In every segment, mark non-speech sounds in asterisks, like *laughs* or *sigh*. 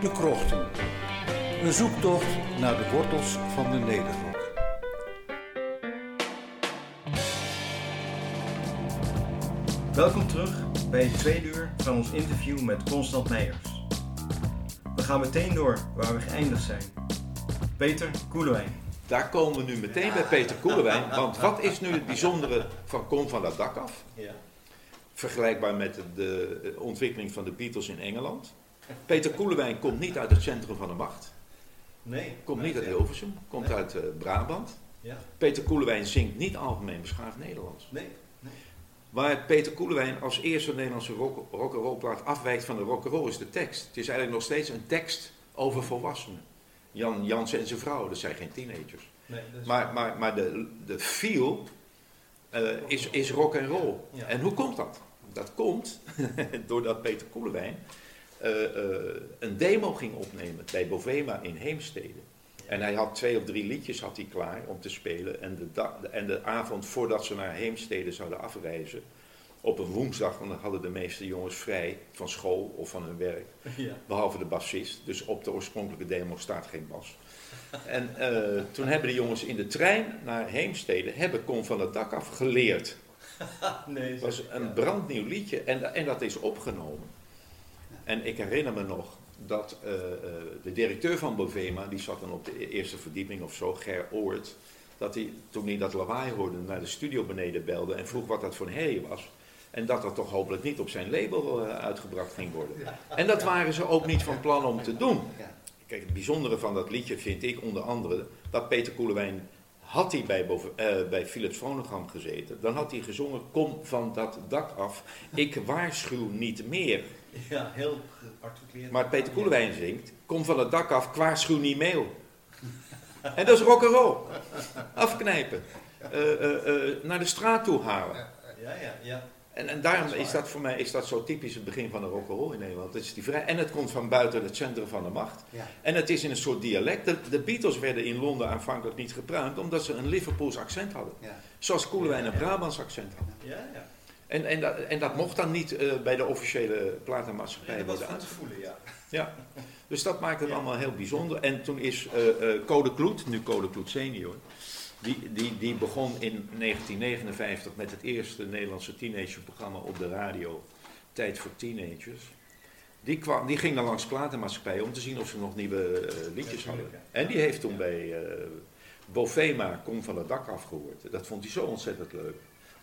De Krochten. Een zoektocht naar de wortels van de Nederrok. Welkom terug bij het tweede uur van ons interview met Constant Meijers. We gaan meteen door waar we geëindigd zijn. Peter Koelewijn. Daar komen we nu meteen bij Peter Koelewijn. Want wat is nu het bijzondere van Kom van dat dak af? Ja. Vergelijkbaar met de ontwikkeling van de Beatles in Engeland. Peter Koelewijn komt niet uit het centrum van de macht. Nee. Komt niet uit Hilversum. Komt uit eh, Brabant. Ja. Peter Koelewijn zingt niet algemeen beschaafd Nederlands. Nee. Waar Peter Koelewijn als eerste Nederlandse rock- plaat afwijkt van de rock'n'roll is de tekst. Het is eigenlijk nog steeds een tekst over volwassenen. Jan Jansen en zijn vrouw, dat zijn geen teenagers. nee is- Maar, maar, maar de, de feel eh, is, is rock en roll. Ja. En hoe komt dat? Dat komt *laughs* doordat Peter Koelewijn eh, eh, een demo ging opnemen bij Bovema in Heemstede. En hij had twee of drie liedjes had hij klaar om te spelen. En de, en de avond voordat ze naar Heemstede zouden afreizen, op een woensdag, want dan hadden de meeste jongens vrij van school of van hun werk. Ja. Behalve de bassist. Dus op de oorspronkelijke demo staat geen bas. En eh, toen hebben de jongens in de trein naar Heemstede, hebben Kom van het dak af geleerd. *laughs* Nee. Het was een brandnieuw liedje en, en dat is opgenomen. En ik herinner me nog dat eh, eh, de directeur van Bovema, die zat dan op de e- eerste verdieping of zo, Ger Oort, dat hij toen hij dat lawaai hoorde naar de studio beneden belde en vroeg wat dat voor een herrie was. En dat dat toch hopelijk niet op zijn label eh, uitgebracht ging worden. En dat waren ze ook niet van plan om te doen. Kijk, het bijzondere van dat liedje vind ik onder andere dat Peter Koelewijn had hij bij, boven, eh, bij Philips Phonogram gezeten, dan had hij gezongen kom van dat dak af, ik waarschuw niet meer. *laughs* Ja, heel gearticuleerd. Maar Peter Koelewijn zingt, kom van het dak af, ik waarschuw niet meer. *laughs* En dat is rock'n'roll. Afknijpen. Eh, eh, naar de straat toe halen. Ja, ja, ja. En, en daarom Dat is dat voor mij is dat zo typisch het begin van de rock'n'roll in Nederland. Het is die vrij, en het komt van buiten het centrum van de macht. Ja. En het is in een soort dialect. De, de Beatles werden in Londen aanvankelijk niet gepruimd omdat ze een Liverpools accent hadden. Ja. Zoals Koelewijn een. Brabants accent had. Ja, ja. En, en, dat, en dat mocht dan niet eh, bij de officiële platenmaatschappij was worden goed te uitgevoerd. voelen, ja. Ja. Dus dat maakt het Ja. allemaal heel bijzonder. En toen is eh, Code Kloet, nu Code Kloet senior, die, die, die begon in 1959 met het eerste Nederlandse teenagerprogramma op de radio, Tijd voor Teenagers. Die, kwam, die ging dan langs platenmaatschappijen om te zien of ze nog nieuwe liedjes Ja, hadden. En die heeft toen bij eh, Bovema Kom van het dak afgehoord. Dat vond hij zo ontzettend leuk.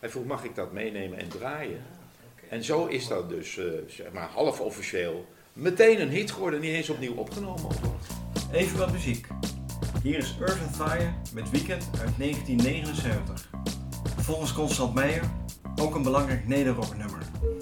Hij vroeg, mag ik dat meenemen en draaien? Oké. En zo is dat dus, eh, zeg maar, half officieel meteen een hit geworden, niet eens opnieuw opgenomen. Even wat muziek. Hier is Earth and Fire met Weekend uit 1979. Volgens Constant Meijer ook een belangrijk nederrocknummer. And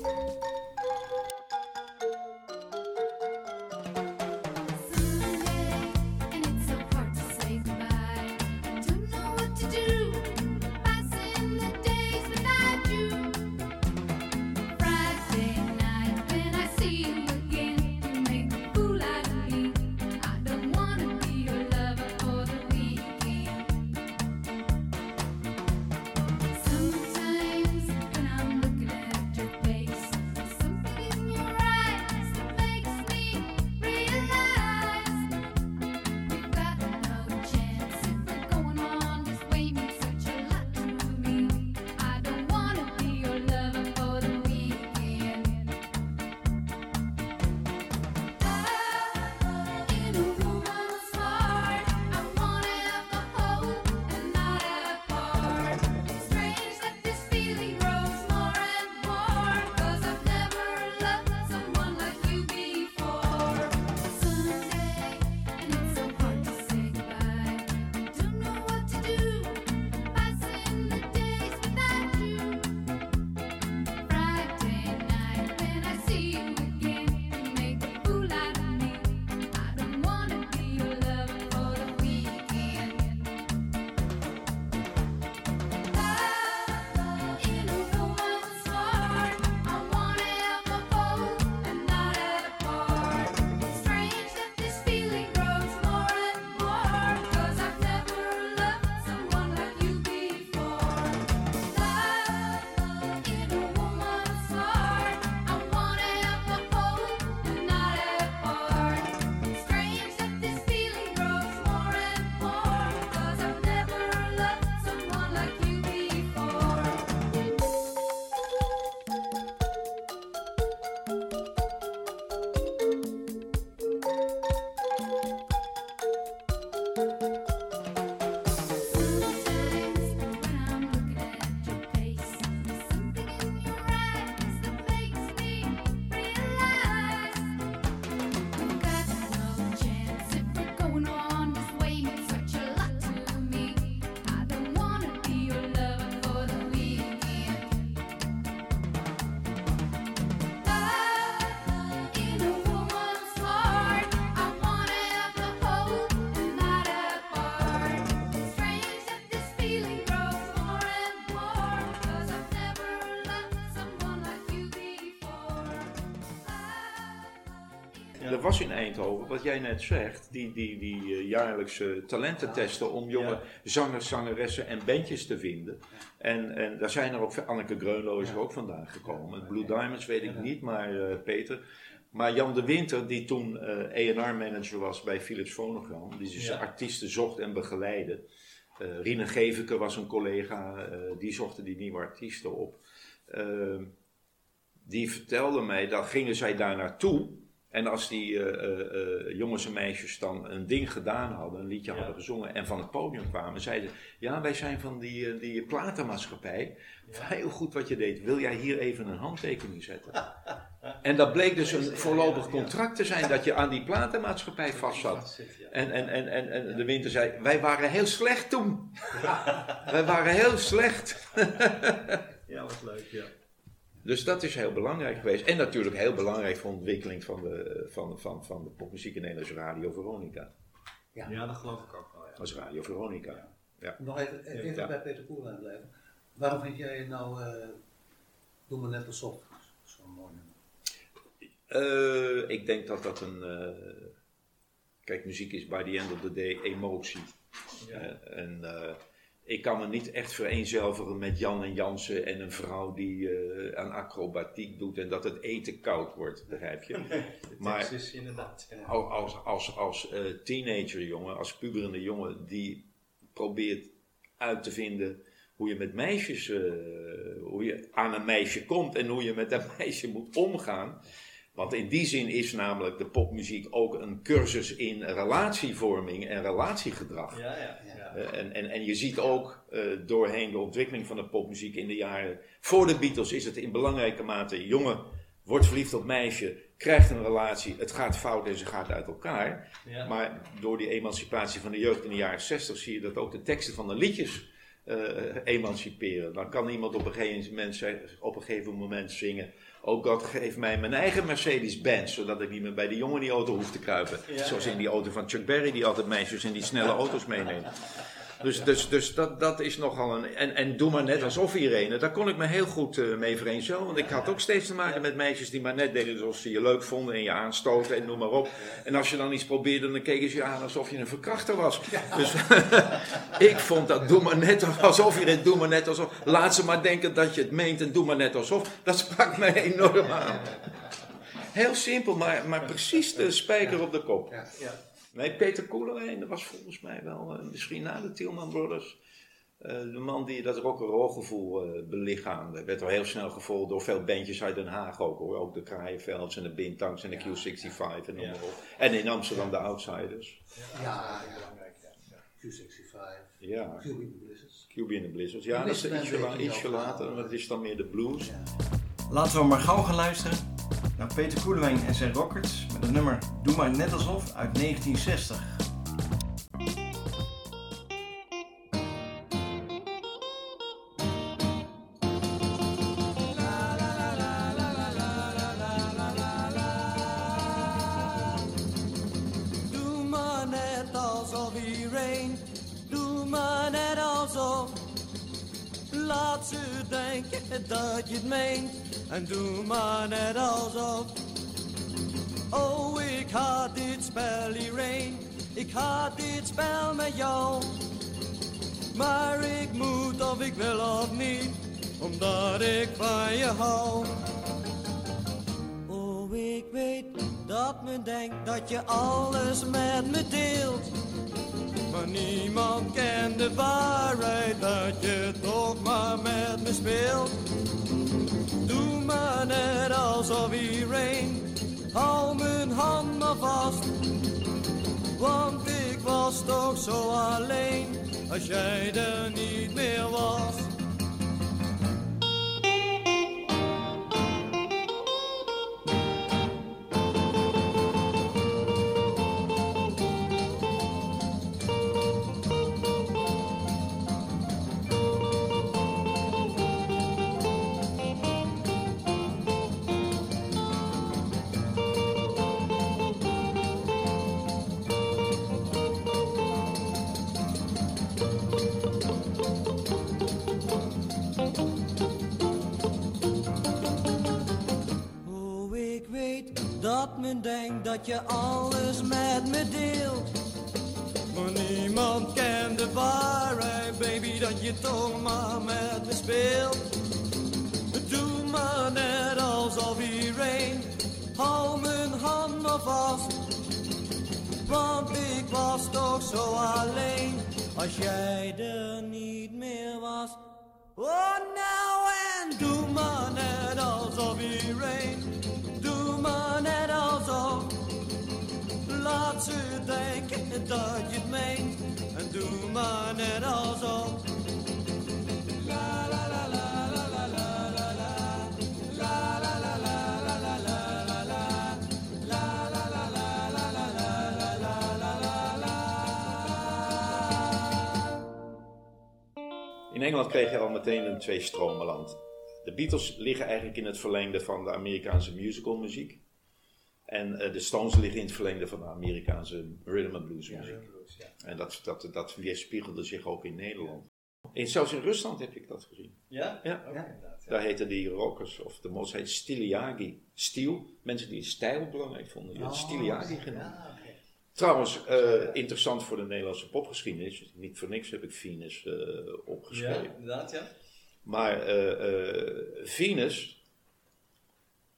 was in Eindhoven, wat jij net zegt, die, die, die eh, jaarlijkse talententesten om jonge zangers, zangeressen en bandjes te vinden. En, en daar zijn er ook, Anneke Greunlo is er ook vandaan gekomen. Blue Diamonds weet ik niet, maar eh, Peter. Maar Jan de Winter, die toen eh A&R-manager was bij Philips Phonogram, die dus artiesten zocht en begeleidde. Eh Rine Geveke was een collega, die zochten die nieuwe artiesten op. Eh, die vertelde mij, dan gingen zij daar naartoe. En als die eh, eh, eh, jongens en meisjes dan een ding gedaan hadden, een liedje Ja. hadden gezongen en van het podium kwamen, zeiden ze: Ja, wij zijn van die, die platenmaatschappij. Heel goed wat je deed. Wil jij hier even een handtekening zetten? *laughs* En dat bleek dus een voorlopig contract te zijn dat je aan die platenmaatschappij vast zat. En, en, en, en, en de winter zei: Wij waren heel slecht toen. Wij waren heel slecht. Ja, wat leuk, ja. Dus dat is heel belangrijk geweest. En natuurlijk heel belangrijk voor de ontwikkeling van de, van, van, van de popmuziek in Nederland is Radio Veronica. Ja, dat geloof ik ook wel, ja. Als Radio Veronica. Nog even, even Ja. bij Peter Koelwijn blijven. Waarom vind jij nou, eh doe maar net alsof, zo'n mooi nummer? Eh, ik denk dat dat een. eh, kijk, muziek is by the end of the day emotie. Ja. En ik kan me niet echt vereenzelvigen met Jan en Jansen en een vrouw die eh, aan acrobatiek doet en dat het eten koud wordt, begrijp je? *laughs* Maar- is inderdaad... ja. Als, als, als, als eh, teenagerjongen, als puberende jongen, die probeert uit te vinden hoe je met meisjes, eh, hoe je aan een meisje komt en hoe je met dat *laughs* meisje moet omgaan. Want in die zin is namelijk de popmuziek ook een cursus in relatievorming en relatiegedrag. Ja, ja, ja. Eh, en, en, en je ziet ook eh, doorheen de ontwikkeling van de popmuziek in de jaren voor de Beatles is het in belangrijke mate jongen wordt verliefd op meisje, krijgt een relatie, het gaat fout en ze gaat uit elkaar. Maar door die emancipatie van de jeugd in de jaren 60 zie je dat ook de teksten van de liedjes eh, emanciperen. Dan kan iemand op een, gegeven moment, op een gegeven moment zingen. Oh God, geef mij mijn eigen Mercedes-Benz, zodat ik niet meer bij die jongen die auto hoef te kruipen. Ja, Zoals in die auto van Chuck Berry, die altijd meisjes in die snelle auto's meeneemt. Dus, dus, dus dat, dat is nogal een. En, en doe maar net alsof Irene. Daar kon ik me heel goed eh, mee vereenzelvigen. Want ik had ook steeds te maken met meisjes die maar net deden alsof ze je leuk vonden en je aanstoten en noem maar op. En als je dan iets probeerde, dan keken ze je aan alsof je een verkrachter was. Dus *laughs* ik vond dat doe maar net alsof je het doe maar net alsof. Laat ze maar denken dat je het meent en doe maar net alsof. Dat sprak mij enorm aan. Heel simpel, maar, maar precies de spijker op de kop. Ja. Nee, Peter Koelewijn, dat was volgens mij wel, eh, misschien na de Tielman Brothers, eh, de man die dat rock'n'roll gevoel eh belichaamde. Werd al heel snel gevolgd door veel bandjes uit Den Haag ook hoor. Ook de Kraaienvelds en de Bintangs en de Q65 en noem maar op. En in Amsterdam de Outsiders. Ja, ja. Belangrijk, ja. ja. Q65, Ja, QB Blizzards. QB en de Blizzards. Ja, dat is ietsje, la- later, want het is dan meer de blues. Ja. Laten we maar gauw gaan luisteren naar Peter Koelewijn en zijn Rockers met het nummer Doe maar net alsof uit 1960. En doe maar net alsof. Oh, ik haat dit spel hierheen, ik haat dit spel met jou. Maar ik moet of ik wil of niet, omdat ik van je hou. Oh, ik weet dat men denkt dat je alles met me deelt. Niemand kent de waarheid dat je toch maar met me speelt. Doe maar net alsof iedereen, hou mijn hand maar vast. Want ik was toch zo alleen als jij er niet meer was. Dat men denkt dat je alles met me deelt. Maar niemand kent de waarheid, baby, dat je toch maar met me speelt. Doe maar net alsof iedereen, hou mijn hand maar vast. Want ik was toch zo alleen, als jij er niet meer was. Oh, nou en doe maar net alsof iedereen, Laat ze denken dat je het. En doe maar net zo. In Engeland kreeg je al meteen een twee-stromenland. De Beatles liggen eigenlijk in het verlengde van de Amerikaanse musicalmuziek. En eh, de Stones liggen in het verlengde van de Amerikaanse rhythm and blues muziek. En dat, dat, dat weerspiegelde zich ook in Nederland. En zelfs in Rusland heb ik dat gezien. Ja? Ja. Ook ja. Daar heten die rockers, of de mos heet Stiliagi. Stil, mensen die stijl belangrijk vonden, die hadden Stiliagi genoemd. Ja. Trouwens, eh, interessant voor de Nederlandse popgeschiedenis. Niet voor niks heb ik Venus Ja, opgeschreven. inderdaad, ja. Maar Venus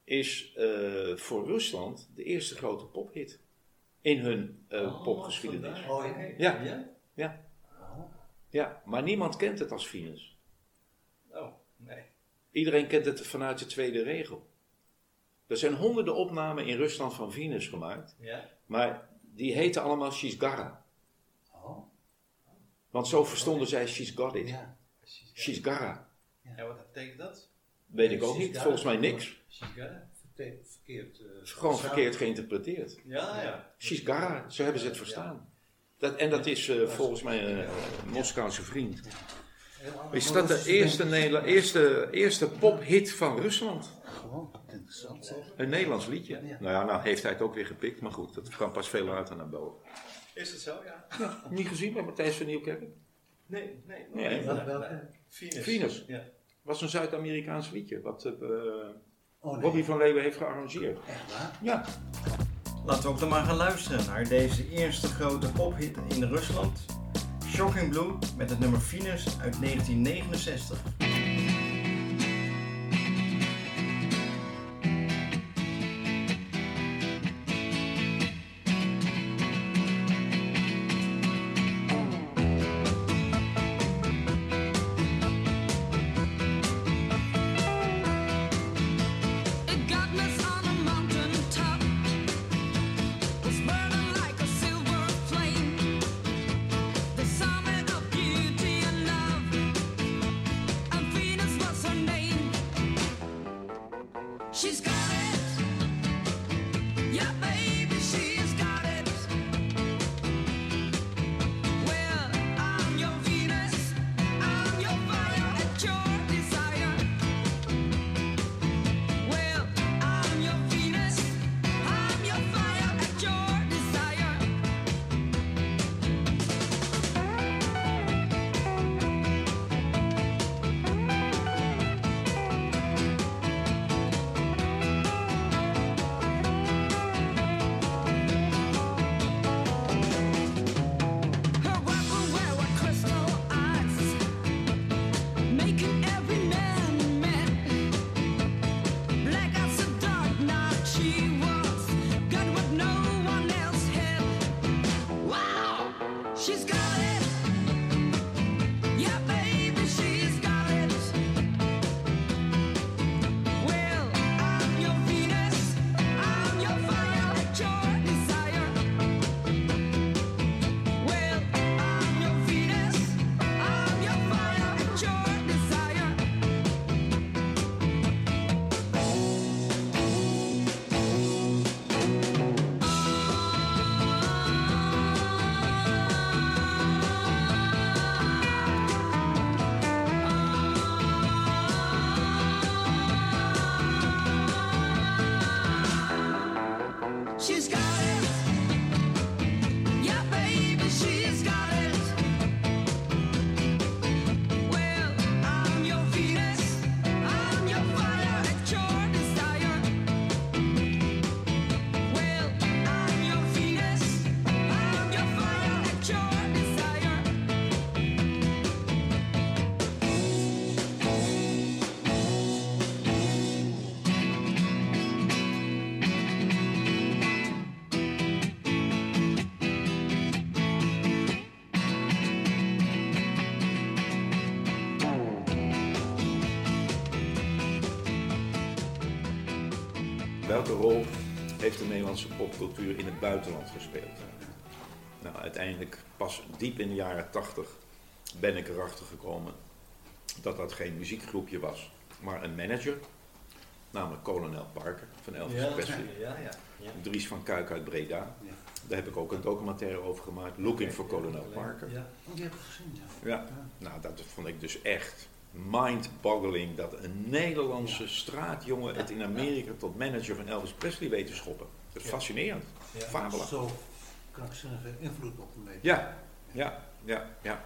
is eh, voor Rusland de eerste grote pophit in hun eh, Oh, popgeschiedenis. Oh, ja. Ja. Ja? Ja, Oh. ja, maar niemand kent het als Venus. Oh, nee. Iedereen kent het vanuit de tweede regel. Er zijn honderden opnamen in Rusland van Venus gemaakt, Ja? maar die heten allemaal She's Gara. Oh. Want zo verstonden zij She's Got It. Ja. She's Gara. En wat betekent dat? Weet ik ook niet, volgens mij niks. Shigara? Verkeerd. eh, Gewoon verkeerd geïnterpreteerd. Ja, ja. Zo hebben ze het verstaan. Dat, en dat is eh, volgens mij een eh, Moskouse vriend. Is dat de eerste, eerste, eerste pophit van Rusland? Gewoon, interessant zeg. Een Nederlands liedje. Nou ja, nou heeft hij het ook weer gepikt, maar goed, dat kwam pas veel later naar boven. Is het zo, ja? Niet gezien bij Matthijs van Nieuwkerk? Nee, nee. Nee? Venus. Venus. Ja. was een Zuid-Amerikaans liedje, wat eh, Oh nee, Bobby van Leeuwen heeft gearrangeerd. echt waar? Ja, Laten we ook dan maar gaan luisteren naar deze eerste grote pophit in Rusland. Shocking Blue met het nummer Venus uit 1969. Welke rol heeft de Nederlandse popcultuur in het buitenland gespeeld? Nou, uiteindelijk pas diep in de jaren 80 ben ik erachter gekomen dat dat geen muziekgroepje was, maar een manager, namelijk kolonel Parker van Elvis ja, Presley. ja, ja. ja. Dries van Kuik uit Breda. Ja. Daar heb ik ook een documentaire over gemaakt, Looking for Kolonel Parker. Ja. Oh, die heb ik gezien. Ja, nou dat vond ik dus echt mind-boggling dat een Nederlandse straatjongen het in Amerika tot manager van Elvis Presley weet te schoppen. Dat is Ja. fascinerend, Ja. fabelachtig. Zo krankzinnige invloed op hem heeft. Ja, ja, ja, ja.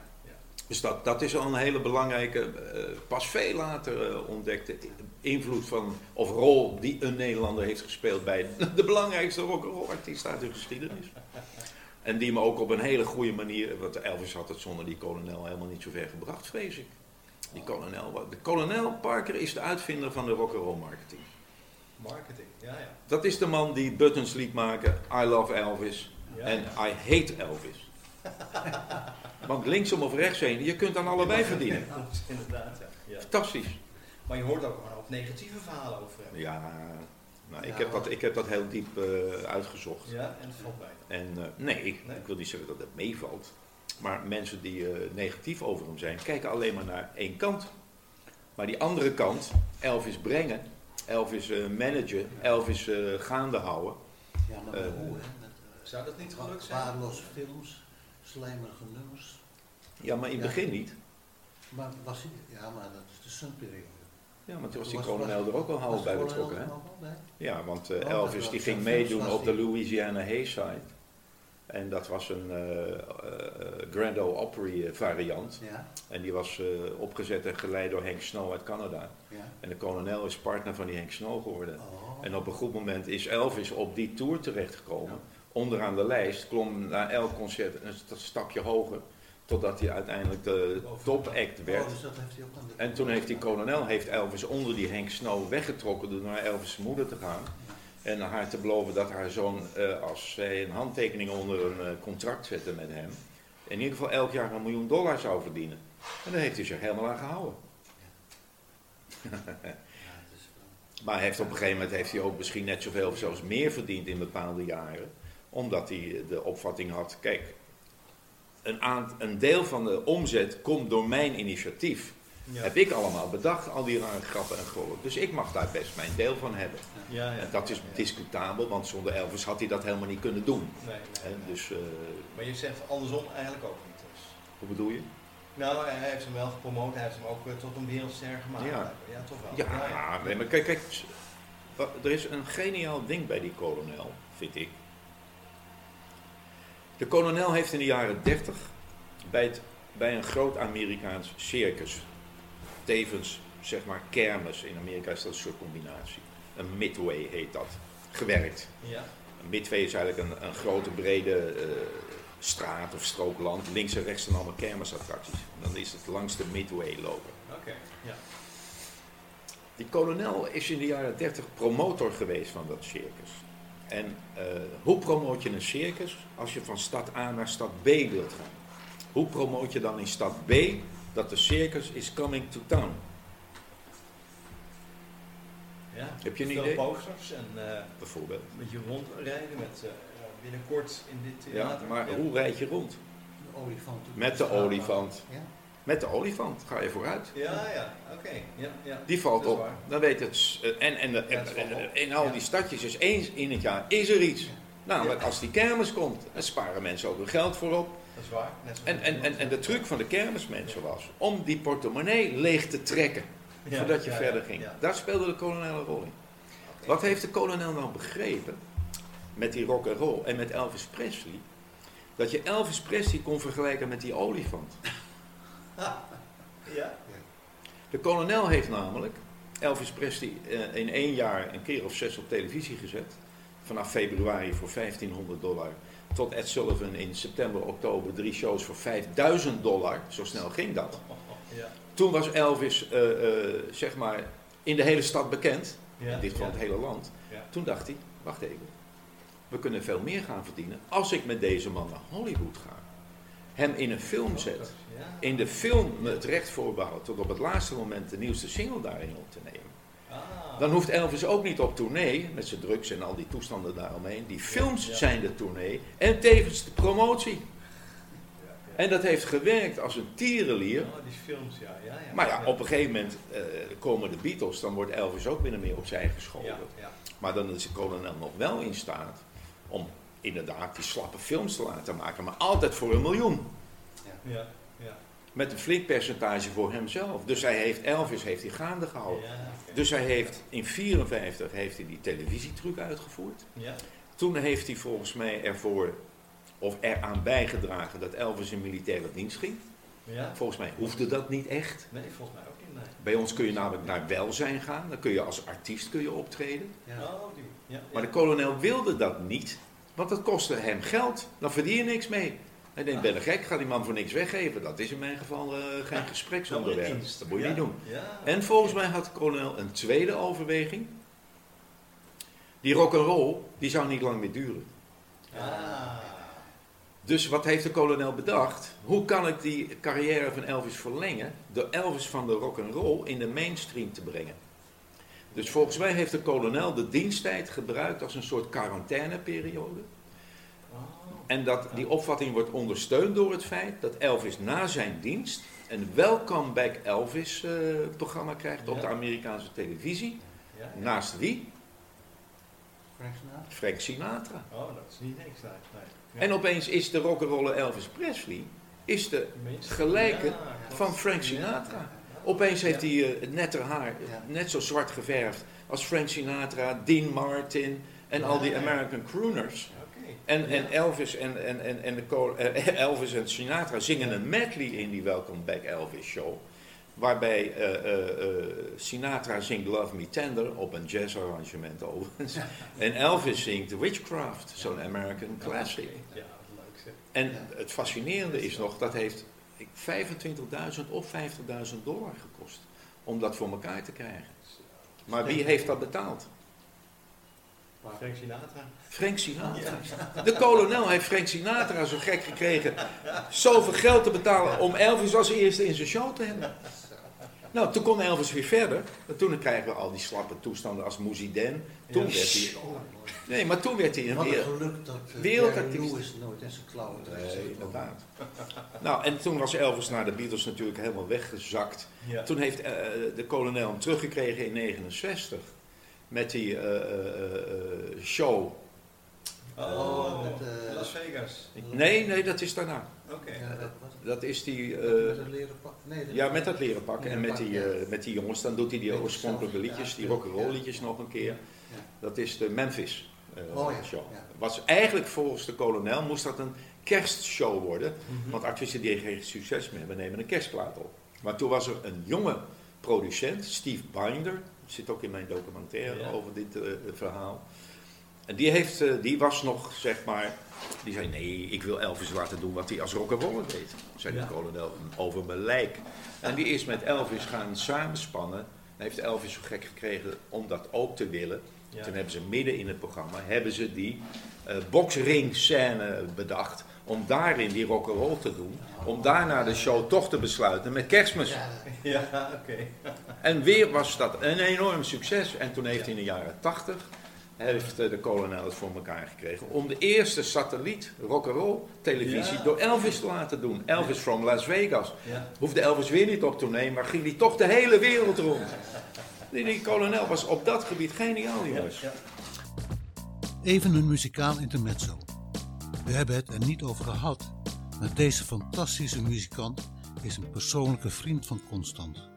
Dus dat, dat is al een hele belangrijke, eh, pas veel later eh, ontdekte invloed van, of rol die een Nederlander heeft gespeeld bij *laughs* de belangrijkste rock'n'roll artiest uit de geschiedenis. En die me ook op een hele goede manier, want Elvis had het zonder die kolonel helemaal niet zo ver gebracht, vrees ik. Die kolonel, de kolonel Parker is de uitvinder van de rock'n'roll marketing. Marketing, ja, ja. Dat is de man die buttons liet maken, I love Elvis ja en ja. I hate Elvis. *laughs* Want linksom of rechtsheen, je kunt aan allebei verdienen. Ja, inderdaad, ja. Fantastisch. Maar je hoort ook gewoon ook negatieve verhalen over hem. Ja, nou, ik, heb dat, ik heb dat heel diep eh, uitgezocht. Ja, en het valt bij. En eh, nee, Nee? ik wil niet zeggen dat het meevalt. Maar mensen die eh, negatief over hem zijn, kijken alleen maar naar één kant. Maar die andere kant, Elvis brengen, Elvis eh, managen, Elvis eh, gaande houden. Ja, maar hoe, hè? Met, Zou dat niet gelukt zijn? Waardeloze films, slijmerige nummers. Ja, maar in het Ja. begin niet. Maar was hij, ja, maar dat is de Sun-periode. Ja, maar toen was die kolonel er ook wel half bij betrokken. Hè? Ja, want eh, Oh, Elvis die ging meedoen op de. Louisiana Hayside. En dat was een eh, eh, Grand Ole Opry eh, variant. Ja, En die was opgezet en geleid door Henk Snow uit Canada. ja. En de kolonel is partner van die Henk Snow geworden. Oh. En op een goed moment is Elvis op die tour terechtgekomen. Onderaan de lijst, klom na elk concert een st- stapje hoger. Totdat hij uiteindelijk de topact werd. Oh, dus dat heeft hij ook de En toen heeft die kolonel heeft Elvis onder die Henk Snow weggetrokken door naar Elvis' moeder te gaan. En haar te beloven dat haar zoon, eh, als zij een handtekening onder een eh, contract zette met hem, in ieder geval elk jaar een miljoen dollar zou verdienen. En daar heeft hij zich helemaal aan gehouden. Ja, is, *laughs* eh, Maar heeft op een gegeven moment heeft hij ook misschien net zoveel of zelfs meer verdiend in bepaalde jaren. Omdat hij de opvatting had, kijk, een, een deel van de omzet komt door mijn initiatief. Ja. Heb ik allemaal bedacht, al die rare grappen en golven. Dus ik mag daar best mijn deel van hebben. Ja, ja. En dat is discutabel, want zonder Elvis had hij dat helemaal niet kunnen doen. Nee, Hè, nee, nee. Dus, eh, Maar je zegt andersom eigenlijk ook niet. Dus. hoe bedoel je? Nou, hij heeft hem wel gepromoot, hij heeft hem ook eh, tot een wereldster gemaakt. Ja. ja toch wel. Ja, nee, maar kijk, kijk, er is een geniaal ding bij die kolonel, vind ik. De kolonel heeft in de jaren 30 bij, het, bij een groot Amerikaans circus, tevens zeg maar kermis, in Amerika is dat een soort combinatie, een midway heet dat, gewerkt. Ja, Een midway is eigenlijk een, een grote brede eh, straat of strook land, links en rechts zijn allemaal kermisattracties. En dan is het langs de midway lopen. oké. Ja. Die kolonel is in de jaren 30 promotor geweest van dat circus. En eh, hoe promoot je een circus als je van stad A naar stad B wilt gaan? Hoe promoot je dan in stad B dat de circus is coming to town? ja. Heb je een Veel idee? posters en eh, Bijvoorbeeld. een beetje rondrijden met eh, binnenkort in dit Ja, theater. maar hoe rijd je rond? de olifant. Met de olifant. Ja, Met de olifant ga je vooruit. Ja, ja, oké. Ja, ja. Die valt op. waar. Dan weet het. eh, En, en, de- Ja, op. in al Ja. die stadjes is eens in het jaar is er iets. Ja. Namelijk Ja. als die kermis komt, dan sparen mensen ook hun geld voorop. Dat is waar. Net zo En, en, en, en de truc van de kermismensen was om die portemonnee leeg te trekken Ja, voordat je ja, verder ging. ja. Daar speelde de kolonel een rol in. Wat heeft de kolonel nou begrepen met die rock and roll en met Elvis Presley? Dat je Elvis Presley kon vergelijken met die olifant. *laughs* Ja, De kolonel heeft namelijk Elvis Presley eh, in één jaar een keer of zes op televisie gezet. Vanaf februari voor 1500 dollar. Tot Ed Sullivan in september, oktober drie shows voor 5000 dollar. Zo snel ging dat. *laughs* ja. Toen was Elvis, eh, eh, zeg maar, in de hele stad bekend. in dit geval het hele land. Toen dacht hij, wacht even. We kunnen veel meer gaan verdienen als ik met deze man naar Hollywood ga. Hem in een film zet. Ja. In de film het recht voorbehoud tot op het laatste moment de nieuwste single daarin op te nemen. Dan hoeft Elvis ook niet op tournee, met zijn drugs en al die toestanden daaromheen. Die films Ja. zijn de tournee en tevens de promotie. En dat heeft gewerkt als een tierenlier. Oh, die films, ja. ja, ja. Maar ja, op een gegeven moment eh, komen de Beatles, dan wordt Elvis ook binnen meer opzij geschoven. Ja, ja. Maar dan is de kolonel nog wel in staat om inderdaad die slappe films te laten maken, maar altijd voor een miljoen. Ja, ja. Met een flink percentage voor hemzelf. Dus hij heeft, Elvis heeft hij gaande gehouden. Ja. Dus hij heeft in 1954 heeft hij die televisietruc uitgevoerd. Ja, Toen heeft hij volgens mij ervoor, of eraan bijgedragen dat Elvis in militaire dienst ging. ja. Volgens mij hoefde dat niet echt. Nee, volgens mij ook niet. Nee. Bij ons kun je namelijk naar welzijn gaan. Dan kun je als artiest kun je optreden. Ja. Oh, die. Ja, Maar ja. de kolonel wilde dat niet, want dat kostte hem geld. Dan verdien je niks mee. Hij denkt, ben je gek, ga die man voor niks weggeven. Dat is in mijn geval eh, geen gespreksonderwerp. Dat moet je niet doen. En volgens mij had de kolonel een tweede overweging. Die rock'n'roll, die zou niet lang meer duren. Ah. Dus wat heeft de kolonel bedacht? Hoe kan ik die carrière van Elvis verlengen? Door Elvis van de rock'n'roll in de mainstream te brengen. Dus volgens mij heeft de kolonel de diensttijd gebruikt als een soort quarantaineperiode. En dat die opvatting wordt ondersteund door het feit dat Elvis na zijn dienst een Welcome Back Elvis eh, programma krijgt op Ja. de Amerikaanse televisie. Ja, ja. Naast wie? Frank Sinatra. Frank Sinatra. Oh, dat is niet niks. Nee. En opeens is de rock'n'roller Elvis Presley is de gelijke van Frank Sinatra. Opeens heeft hij eh, het nette haar net zo zwart geverfd als Frank Sinatra, Dean Martin en al die. American crooners. En, en Elvis en, en, en, en de eh, *laughs* Elvis en Sinatra zingen een medley in die Welcome Back Elvis show. Waarbij eh, eh, Sinatra zingt Love Me Tender op een jazzarrangement overigens. *laughs* En Elvis zingt Witchcraft, zo'n American classic. Ja, wat leuk zeg. En het fascinerende is nog, dat heeft ik, 25.000 of 50.000 dollar gekost om dat voor elkaar te krijgen. Maar wie heeft dat betaald? Frank Sinatra. Frank Sinatra. De kolonel heeft Frank Sinatra zo gek gekregen zoveel geld te betalen om Elvis als eerste in zijn show te hebben. Nou, toen kon Elvis weer verder. En toen krijgen we al die slappe toestanden als Mouziden. Toen Ja. werd hij... Nee, maar toen werd hij een weer... geluk dat uh. Jerry Lewis nooit in zijn klauwen terecht Nee, inderdaad. Nou, en toen was Elvis naar de Beatles natuurlijk helemaal weggezakt. Ja. Toen heeft eh, de kolonel hem teruggekregen in 69 met die eh, eh, eh, show. Oh, met, eh, Las Vegas. Nee, nee, dat is daarna. Oké. Ja, dat was Dat is die. eh, met een leren pak. Nee, dat- ja, met dat leren pakken en met die, pak, eh, met die jongens. Dan doet hij die oorspronkelijke liedjes, ja. die rock'n'roll Ja. liedjes nog een keer. Ja. Dat is de Memphis eh, Oh ja, show. ja. Was eigenlijk volgens de kolonel moest dat een kerstshow worden. Mhm. Want artiesten die geen succes meer hebben, nemen een kerstplaat op. Maar toen was er een jonge producent, Steve Binder, zit ook in mijn documentaire Ja. over dit eh, verhaal. En die, heeft, eh, die was nog, zeg maar, die zei nee, ik wil Elvis laten doen wat hij als rock'n'roller deed. Zei Ja. de kolonel, over mijn lijk. En die is met Elvis gaan samenspannen. En heeft Elvis zo gek gekregen om dat ook te willen. Toen hebben ze midden in het programma hebben ze die eh boxring scène bedacht. Om daarin die rock'n'roll te doen. Om daarna de show toch te besluiten met kerstmis. Ja, *laughs* Ja, oké. En weer was dat een enorm succes. En toen heeft hij in de jaren 80 heeft eh, de kolonel het voor elkaar gekregen om de eerste satelliet rock'n'roll televisie Ja. door Elvis te laten doen. Elvis from Las Vegas. Ja. Hoefde Elvis weer niet op tournee, maar ging hij toch de hele wereld rond. Die, die kolonel was op dat gebied geniaal, jongens. Ja. Even een muzikaal intermezzo. We hebben het er niet over gehad, maar deze fantastische muzikant is een persoonlijke vriend van Constant.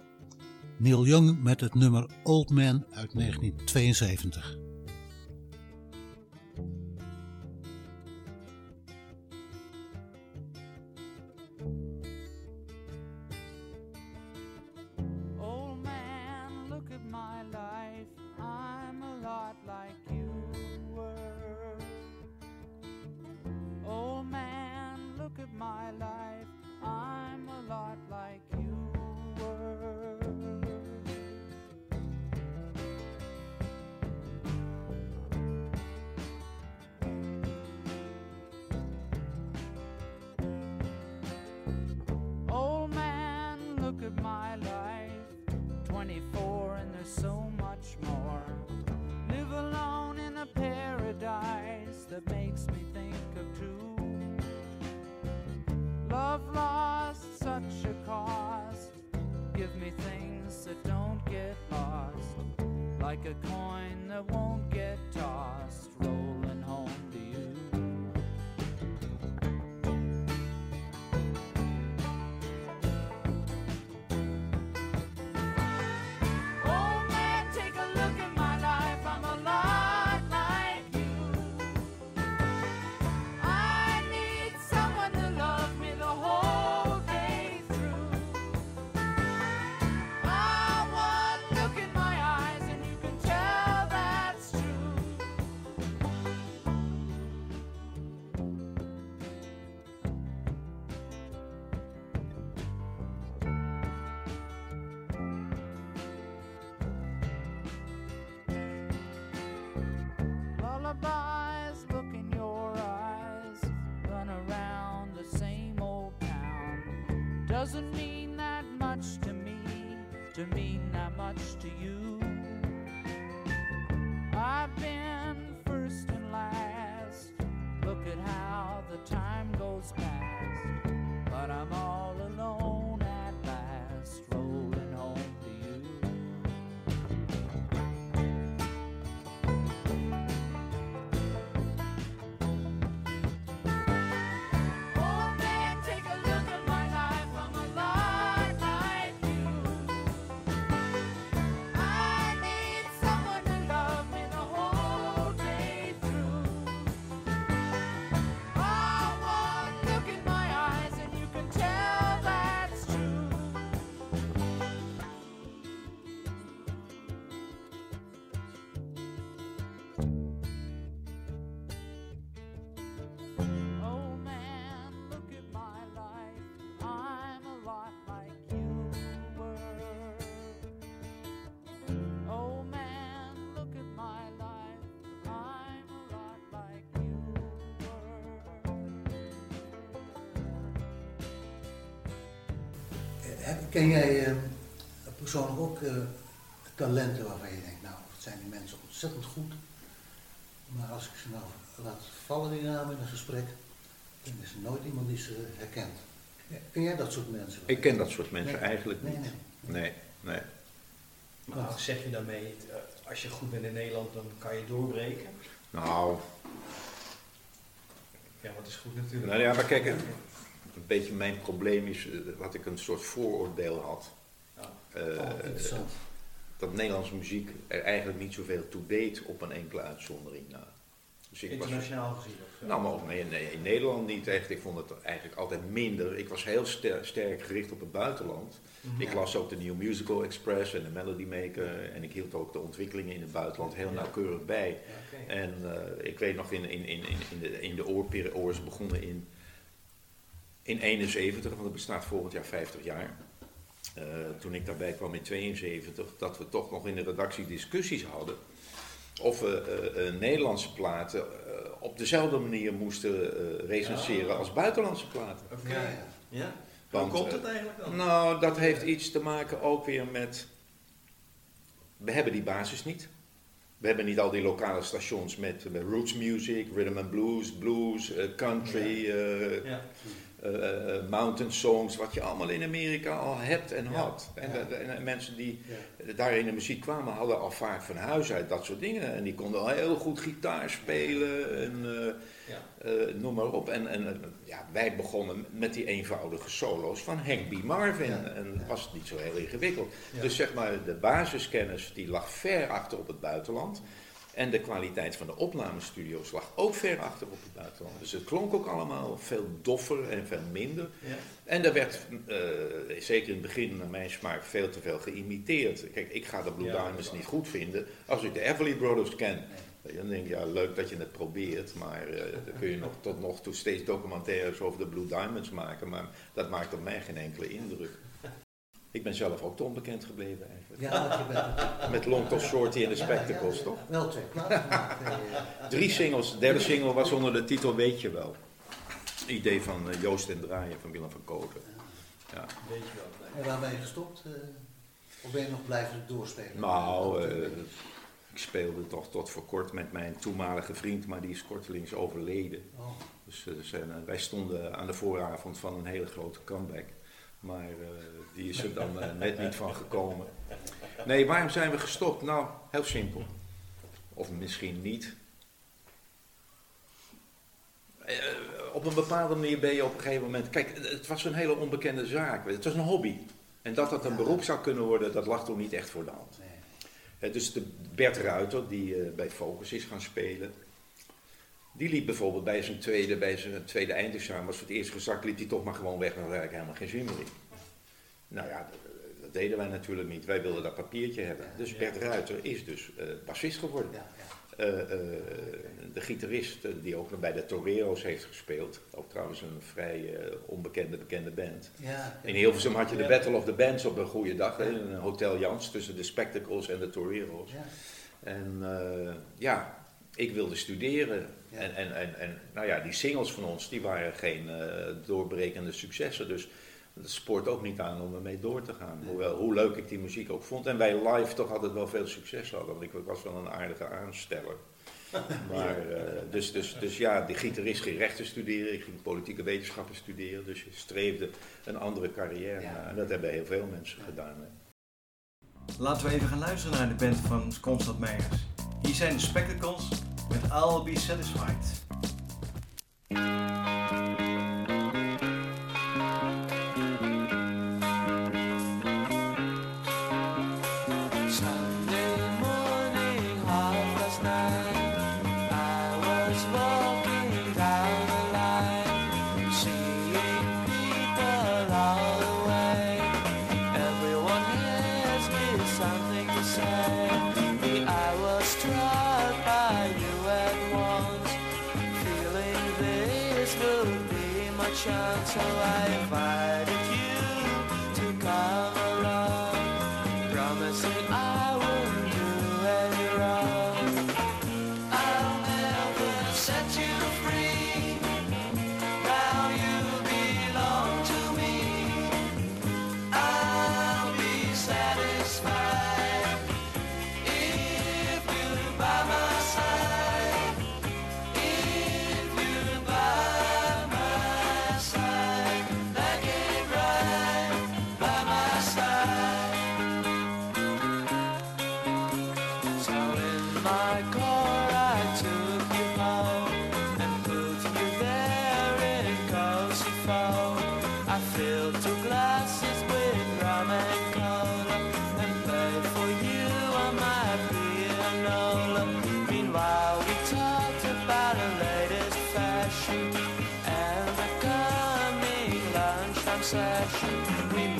Neil Young met het nummer Old Man uit 1972. Lullabies look in your eyes, run around the same old town. Doesn't mean that much to me, to mean that much to you. I've been first and last. Look at how the time goes past. But I'm all Ken jij eh, persoonlijk ook eh, talenten waarvan je denkt, nou, wat zijn die mensen ontzettend goed. Maar als ik ze nou laat vallen, die namen in een gesprek, dan is er nooit iemand die ze herkent. Ken jij dat soort mensen? Ik ken dat soort mensen Nee. eigenlijk Nee, niet. nee. Nee, nee. Maar zeg je daarmee, eh, als je goed bent in Nederland, dan kan je doorbreken? Nou, Ja, wat is goed natuurlijk. nou ja, maar kijk, een beetje mijn probleem is eh, dat ik een soort vooroordeel had. Ja. Eh, Oh, interessant. dat Nederlandse muziek er eigenlijk niet zoveel toe deed op een enkele uitzondering na. Dus ik was, Internationaal gezien. Of, zo. nou, maar ook nee, nee, in Nederland niet echt. Ik vond het eigenlijk altijd minder. Ik was heel ster- sterk gericht op het buitenland. Mhm. Ik las ook de New Musical Express en de Melody Maker. En ik hield ook de ontwikkelingen in het buitenland heel Ja. nauwkeurig bij. Ja. En eh, ik weet nog in, in, in, in, in de, in de oorperiode begonnen in, in 71, want het bestaat volgend jaar 50 jaar. Eh, toen ik daarbij kwam in 72, dat we toch nog in de redactie discussies hadden. Of we eh, eh, Nederlandse platen eh, op dezelfde manier moesten eh, recenseren als buitenlandse platen. Oké. Ja, ja. Ja? Want, Hoe komt het eigenlijk dan? Nou, dat heeft iets te maken ook weer met. We hebben die basis niet. We hebben niet al die lokale stations met, met roots music, rhythm and blues, blues, country, eh, Ja. Eh, eh, mountain songs, wat je allemaal in Amerika al hebt en Ja, had. En, ja. de- de- en mensen die Ja. daar in de muziek kwamen, hadden al vaak van huis uit dat soort dingen. En die konden al heel goed gitaar spelen en eh, eh, noem maar op. En, en eh, ja, wij begonnen met die eenvoudige solo's van Hank B. Marvin. En het was niet zo heel ingewikkeld. Dus zeg maar, de basiskennis die lag ver achter op het buitenland. En de kwaliteit van de opnamestudio's lag ook ver achter op het buitenland. Dus het klonk ook allemaal veel doffer en veel minder. Ja. En er werd, eh, zeker in het begin, naar mijn smaak, veel te veel geïmiteerd. Kijk, ik ga de Blue Ja, Diamonds niet goed vinden. Als ik de Everly Brothers ken, dan denk ik, ja, leuk dat je het probeert. Maar eh, dan kun je nog, tot nog toe steeds documentaires over de Blue Diamonds maken. Maar dat maakt op mij geen enkele indruk. Ik ben zelf ook te onbekend gebleven eigenlijk. Ja, je bent Met Long Tall Shorty en de Spectacles, ja, ja. toch? Wel twee eh, Drie singles. De derde single was onder de titel Weet je wel. Idee van eh, Joost en Draaien van Willem van Koten. Ja. Weet je wel. En waar ben je gestopt? eh, of ben je nog blijven doorspelen? Nou, eh, ik speelde toch tot voor kort met mijn toenmalige vriend, maar die is kortelings overleden. Oh, Dus zijn, wij stonden aan de vooravond van een hele grote comeback. Maar eh, die is er dan eh, net niet van gekomen. Nee, waarom zijn we gestopt? Nou, heel simpel. Of misschien niet. Eh, op een bepaalde manier ben je op een gegeven moment. Kijk, het was een hele onbekende zaak. Het was een hobby. En dat dat een beroep zou kunnen worden, dat lag toen niet echt voor de hand. Dus de Bert Ruiter, die bij Focus is gaan spelen. Die liep bijvoorbeeld bij zijn tweede, bij zijn tweede eindexamen, was voor het eerst gezakt, liep hij toch maar gewoon weg, want daar had eigenlijk helemaal geen zin meer in. Nou ja, dat, dat deden wij natuurlijk niet. Wij wilden dat papiertje hebben. Dus Bert Ruiter is dus eh bassist geworden. Ja, ja. Eh, eh, de gitarist die ook nog bij de Torero's heeft gespeeld. Ook trouwens een vrij onbekende, bekende band. Ja. In Hilversum had je de. Battle of the Bands op een goede dag. In een Hotel Jans tussen de Spectacles en de Torero's. Ja. En ja, ik wilde studeren. Ja. En, en, en, en nou ja, die singles van ons, die waren geen eh, doorbrekende successen. Dus het spoort ook niet aan om ermee door te gaan. Hoewel, hoe leuk ik die muziek ook vond. En wij live toch altijd wel veel succes hadden. Want ik was wel een aardige aansteller. *laughs* Maar, eh, dus, dus, dus ja, die gitarist ging rechten studeren. Ik ging politieke wetenschappen studeren. Dus je streefde een andere carrière Ja. na. En dat hebben heel veel mensen gedaan. Hè. Laten we even gaan luisteren naar de band van Constant Meijers. Hier zijn de Spectacles met I'll Be Satisfied. obsession. We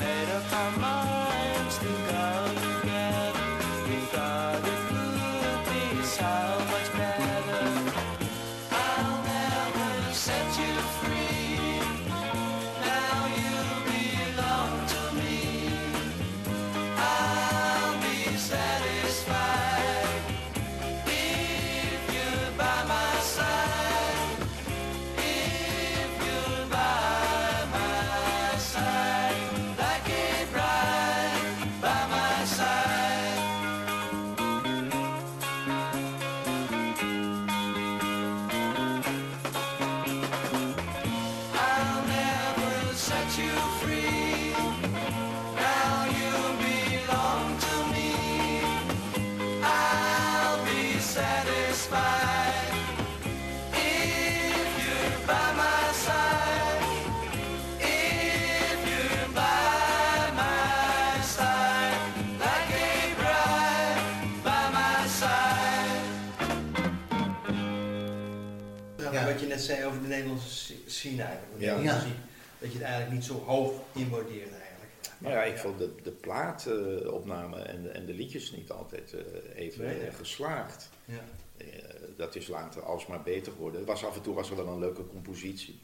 eigenlijk. Ja. Nederlandse Ja. muziek, Dat je het eigenlijk niet zo hoog inwaardeert eigenlijk. Nou ja, ik vond de, de plaatopname en, de- en de liedjes niet altijd eh, even Nee. eh, geslaagd. Ja. Eh, dat is later alsmaar beter geworden. Er was af en toe was er wel een leuke compositie.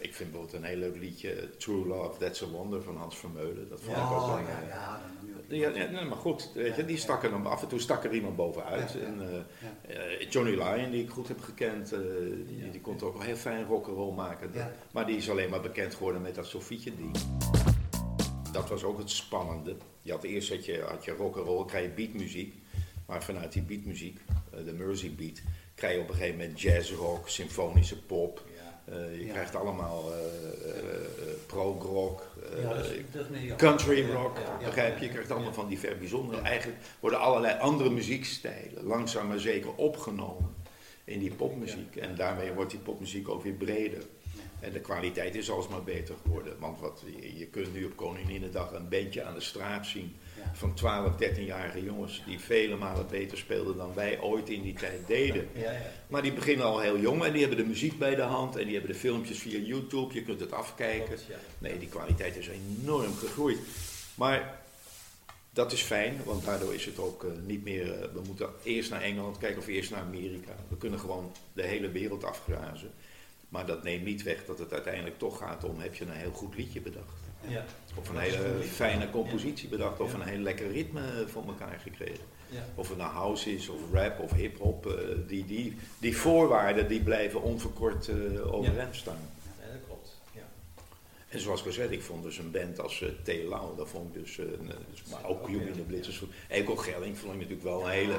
Ik vind bijvoorbeeld een heel leuk liedje, True Love, That's a Wonder van Hans Vermeulen. Dat vond ik ook wel, ja, eh, ja, Ja, ja, nee, maar goed, weet je, die stak er dan, af en toe stak er iemand bovenuit. En, eh, eh, Johnny Lyon, die ik goed heb gekend, die, die kon toch ook wel heel fijn rock'n'roll maken. Maar die is alleen maar bekend geworden met dat Sofietje ding. Dat was ook het spannende. Je had eerst had je, had je rock'n'roll, krijg je beatmuziek. Maar vanuit die beatmuziek, de Mersey beat, krijg je op een gegeven moment jazzrock, symfonische pop. Je Ja. krijgt allemaal prog rock, Ja, dat is, dat is meer country rock, begrijp je? Je krijgt allemaal van die ver bijzondere. Eigenlijk worden allerlei andere muziekstijlen langzaam maar zeker opgenomen in die popmuziek. En daarmee wordt die popmuziek ook weer breder. En de kwaliteit is alsmaar beter geworden. Want wat, je, je kunt nu op Koninginnedag een bandje aan de straat zien. Van 12, 13-jarige jongens die vele malen beter speelden dan wij ooit in die tijd deden. Ja, ja. Maar die beginnen al heel jong en die hebben de muziek bij de hand en die hebben de filmpjes via YouTube. Je kunt het afkijken. Nee, die kwaliteit is enorm gegroeid. Maar dat is fijn, want daardoor is het ook eh, niet meer. eh, we moeten eerst naar Engeland kijken of eerst naar Amerika. We kunnen gewoon de hele wereld afgrazen. Maar dat neemt niet weg dat het uiteindelijk toch gaat om: heb je een heel goed liedje bedacht? Ja. Of een hele fijne compositie bedacht, of een heel lekker ritme voor elkaar gekregen. Of het nou house is, of rap, of hip-hop, eh, die, die, die voorwaarden die blijven onverkort eh overeind staan. Ja, dat klopt. Ja. En zoals gezegd, ik vond dus een band als uh, T. Lau, dat vond ik dus, eh, een- dus- maar ook Cube in de Blitzers. Eko Gelling vond ik natuurlijk wel een hele,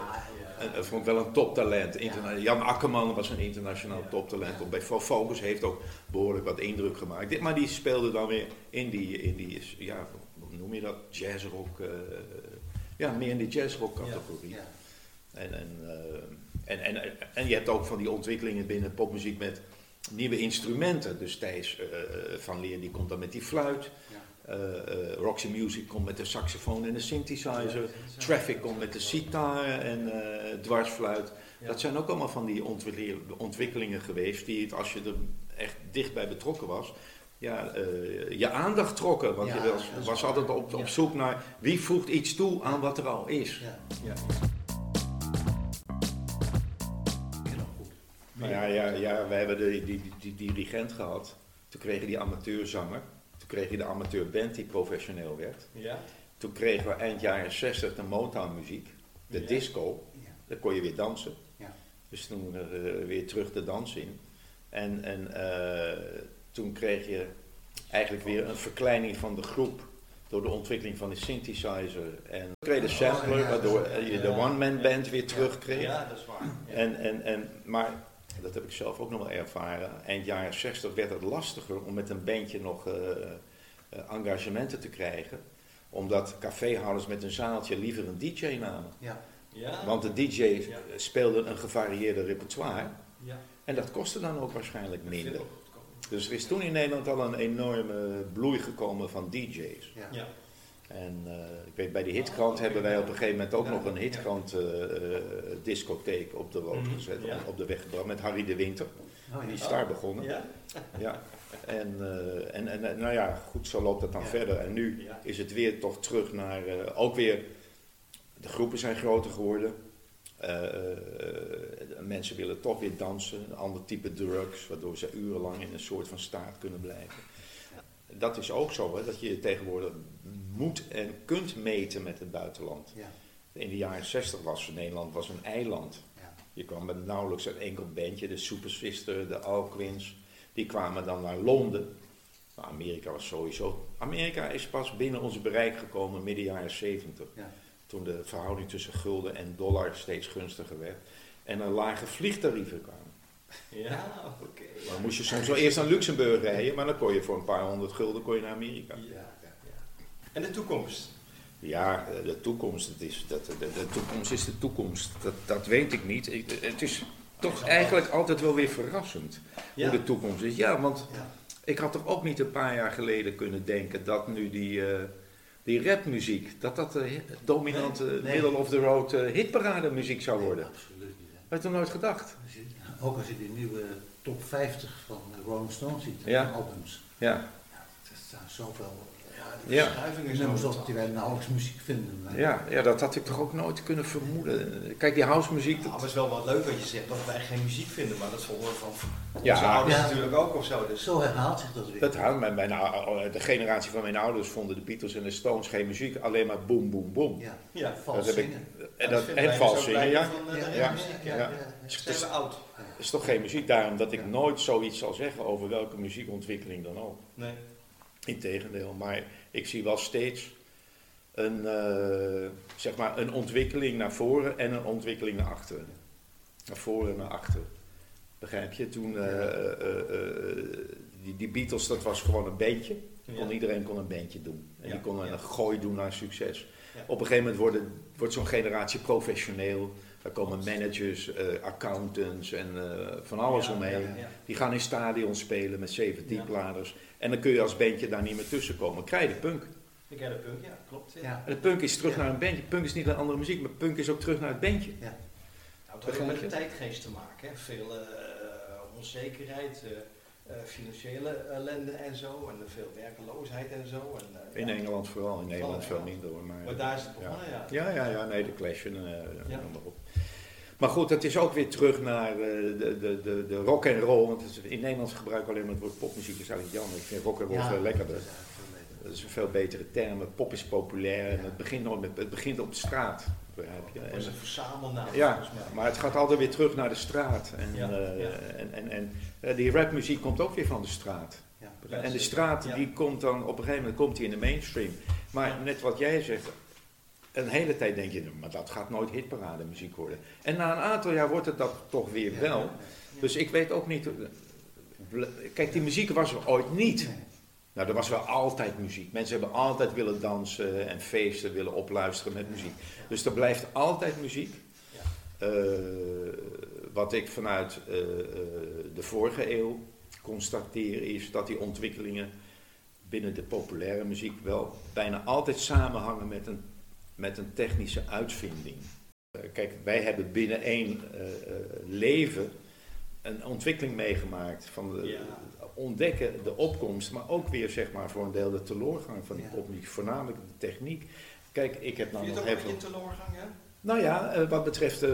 een, vond ik wel een toptalent. Interna- Jan Akkerman was een internationaal toptalent. Op Bij Fo- Focus heeft ook behoorlijk wat indruk gemaakt. Dit- Maar die speelde dan weer in die, in die ja, hoe noem je dat, jazzrock, eh, ja, meer in die jazzrock categorie. Ja. En, en, eh, en, en, en je hebt ook van die ontwikkelingen binnen popmuziek met nieuwe instrumenten. Dus Thijs eh, van Leer die komt dan met die fluit. Ja. Eh, eh, Roxy Music komt met de saxofoon en de synthesizer. Traffic komt met de sitar en dwarsfluit. Ja. Dat zijn ook allemaal van die ontwikkel- ontwikkelingen geweest die het, als je er echt dichtbij betrokken was, ja, je aandacht trokken. Want Ja, je was, was altijd op, op zoek naar wie voegt iets toe aan wat er al is. Ja. Ja, ja, ja, we hebben de, die, die, die dirigent gehad. Toen kregen die amateurzanger. Toen kreeg je de amateurband die professioneel werd. Ja. Toen kregen we eind jaren 60 de Motown muziek. De Ja. disco. Ja. Daar kon je weer dansen. Ja. Dus toen eh, weer terug de dans in. En, en eh, toen kreeg je eigenlijk weer een verkleining van de groep. Door de ontwikkeling van de synthesizer. En toen kreeg je de sampler, Oh, ja, waardoor je de one-man band weer terugkreeg. Ja, dat is waar. En, en, en, maar dat heb ik zelf ook nog wel ervaren. Eind jaren 60 werd het lastiger om met een bandje nog eh, eh, engagementen te krijgen. Omdat caféhouders met een zaaltje liever een DJ namen. Ja. ja. Want de DJ Ja. speelde een gevarieerde repertoire. ja. En dat kostte dan ook waarschijnlijk minder. Dus er is toen in Nederland al een enorme bloei gekomen van DJ's. Ja. En eh, ik weet, bij die hitkrant hebben wij op een gegeven moment ook nog een hitkrant eh, eh, discotheek op de rood Mhm, gezet, ja. op- de weg gebracht met Harry de Winter. Oh, Die is daar begonnen. Ja. Ja. En, en, en nou ja, goed, zo loopt het dan verder. En nu is het weer toch terug naar, ook weer, de groepen zijn groter geworden. Mensen willen toch weer dansen, een ander type drugs, waardoor ze urenlang in een soort van staat kunnen blijven. Dat is ook zo, hè, dat je tegenwoordig moet en kunt meten met het buitenland. Ja. In de jaren 60 was Nederland was een eiland. Ja. Je kwam met nauwelijks een enkel bandje, de Super Sister, de Alquins, die kwamen dan naar Londen. Amerika was sowieso. Amerika is pas binnen ons bereik gekomen midden jaren 70. Ja. Toen de verhouding tussen gulden en dollar steeds gunstiger werd. En er lage vliegtarieven kwamen. Ja, oké. Dan moest je soms wel eerst naar Luxemburg rijden, maar dan kon je voor een paar honderd gulden kon je naar Amerika. Ja, ja, ja. En de toekomst? Ja, eh, de toekomst, het is, dat, de, de toekomst is de toekomst. Dat, dat weet ik niet. Ik- het is toch eigenlijk altijd wel weer verrassend hoe de toekomst is. Ja, want ik had toch ook niet een paar jaar geleden kunnen denken dat nu die, eh, die rapmuziek, dat dat de hi- dominante Nee, nee. middle of the road eh, hitparade muziek zou worden. Absoluut niet. hè. Had toch nooit gedacht? Ook als je de nieuwe top 50 van de Rolling Stones ziet, Ja. de albums. Ja, Ja, er staan zoveel ja. Verschuiving is nummers nou op die wij nauwelijks muziek vinden. maar- Ja, ja, dat had ik toch ook nooit kunnen vermoeden. Kijk, die house muziek. Ja, maar het is wel wat leuk wat je zegt, dat wij geen muziek vinden, maar dat vonden we van Ja. onze ouders Ja. natuurlijk ook of zo. Dus. Zo herhaalt zich dat weer. Dat mijn, mijn, de generatie van mijn ouders vonden de Beatles en de Stones geen muziek, alleen maar boom, boom, boom. Ja, Ja. vals Dat heb ik- zingen. En, dat dat, en vals dus zingen, ja. Van, eh, de ja, muziek, ja. ja. Oud. Is toch geen muziek, daarom dat ik nooit zoiets zal zeggen over welke muziekontwikkeling dan ook. Nee. Integendeel, maar ik zie wel steeds een, eh, zeg maar een ontwikkeling naar voren en een ontwikkeling naar achteren. Naar voren en naar achteren. Begrijp je? Toen, eh, eh, die, die Beatles, dat was gewoon een bandje. Kon, Ja. Iedereen kon een bandje doen. En Ja, die kon een gooi doen naar succes. Op een gegeven moment worden, wordt zo'n generatie professioneel. Daar komen managers, eh, accountants en eh, van alles Ja, omheen. ja, ja. Die gaan in stadions spelen met zeven Ja. diepladers. En dan kun je als bandje daar niet meer tussen komen. Krijg je de punk. Ik heb de punk, ja, klopt. Ja. Ja. En de punk is terug Ja. naar een bandje. Punk is niet een andere muziek, maar punk is ook terug naar het bandje. Nou, het heeft ook met de tijdgeest te maken. Hè. Veel eh, onzekerheid, financiële ellende en zo. En veel werkeloosheid en zo. En, In ja. Engeland vooral, in Nederland veel ja. minder hoor. Maar, Maar daar is het ja. begonnen, ja. Ja, ja, ja, nee, de Clash en eh, Ja. noem maar op. Maar goed, het is ook weer terug naar eh, de, de, de, de rock en roll. Want het in Nederland gebruiken we alleen maar het woord popmuziek. Dat is eigenlijk jammer. Ik vind rock en roll veel lekkerder. dat is veel. Dat is een veel betere term. Pop is populair en Ja. het begint, nooit met, het begint op de straat. Begrijp je? Dat is En- een verzamelnaam ja, maar het gaat altijd weer terug naar de straat. En, Ja, eh, en, en, en eh, die rapmuziek komt ook weer van de straat. En de straat die komt dan op een gegeven moment komt die in de mainstream. Maar net wat jij zegt, een hele tijd denk je, maar dat gaat nooit hitparade muziek worden. En na een aantal jaar wordt het dat toch weer wel. ja, Dus ik weet ook niet. Kijk, die muziek was er ooit niet. Nee. Nou, er was wel altijd muziek. Mensen hebben altijd willen dansen en feesten, willen opluisteren met muziek. Dus er blijft altijd muziek. Ja. Eh, wat ik vanuit eh, eh, de vorige eeuw constateer is dat die ontwikkelingen binnen de populaire muziek wel bijna altijd samenhangen met een, met een technische uitvinding. Eh, kijk, wij hebben binnen één eh, eh, leven een ontwikkeling meegemaakt van de, Ja. ontdekken de opkomst, maar ook weer zeg maar voor een deel de teleurgang van die Ja. voornamelijk de techniek. Kijk, ik heb nou nog even... teleurgang, hè? Nou ja, wat betreft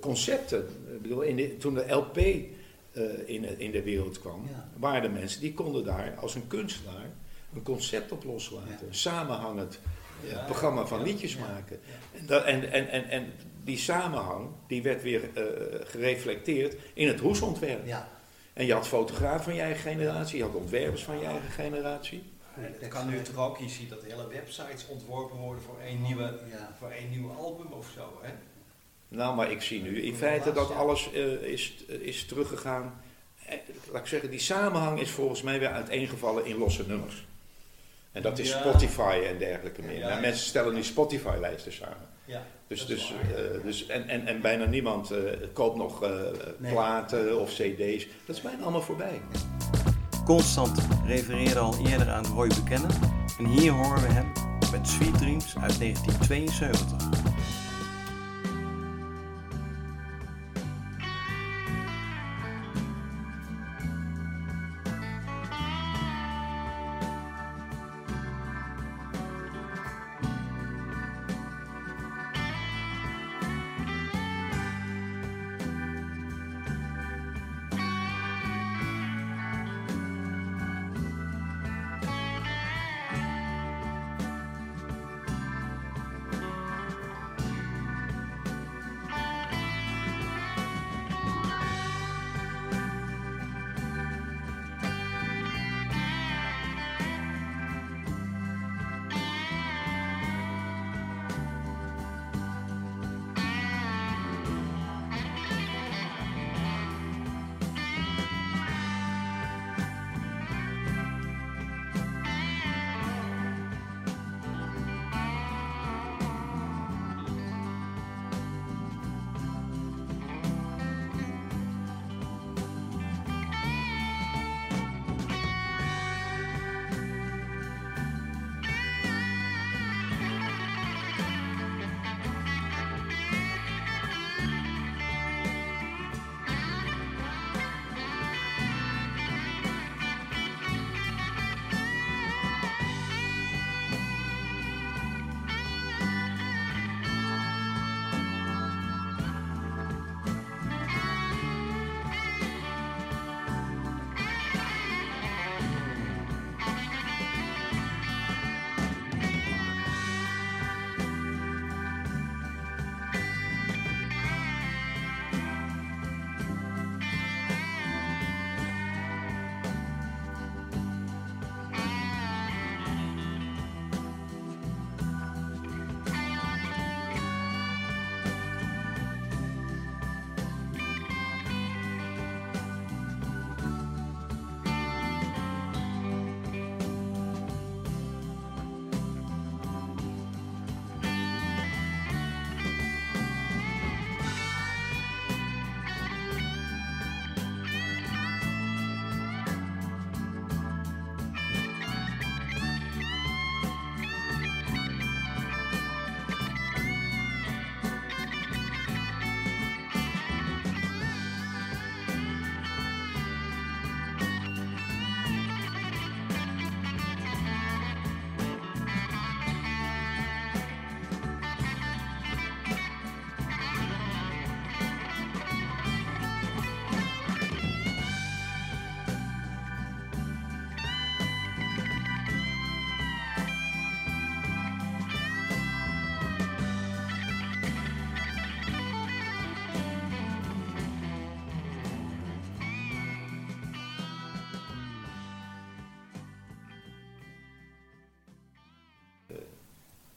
concepten. Ik bedoel, in de- toen de LP in, in de wereld kwam, Ja. waren er mensen die konden daar als een kunstenaar een concept op loslaten. Samenhangend eh, Ja, programma van ja, liedjes ja. maken. En, dat, en, en, en, en die samenhang, die werd weer eh, gereflecteerd in het hoesontwerp. Ja. En je had fotografen van je eigen generatie, je had ontwerpers van je eigen generatie. Het kan nu toch ook, je ziet dat hele websites ontworpen worden voor één nieuwe, Ja. voor één nieuwe album of zo, hè? Nou, maar ik zie nu in feite dat alles eh, is, is teruggegaan. Eh, laat ik zeggen, die samenhang is volgens mij weer uiteengevallen in losse nummers. En dat is Ja. Spotify en dergelijke meer. Ja, nou, mensen stellen nu Spotify-lijsten samen. Ja. Dus, dus, eh, dus, en, en, en bijna niemand eh, koopt nog eh, Nee. platen of cd's. Dat is bijna allemaal voorbij. Constant refereerde al eerder aan Roy Buchanan. En hier horen we hem met Sweet Dreams uit 1972.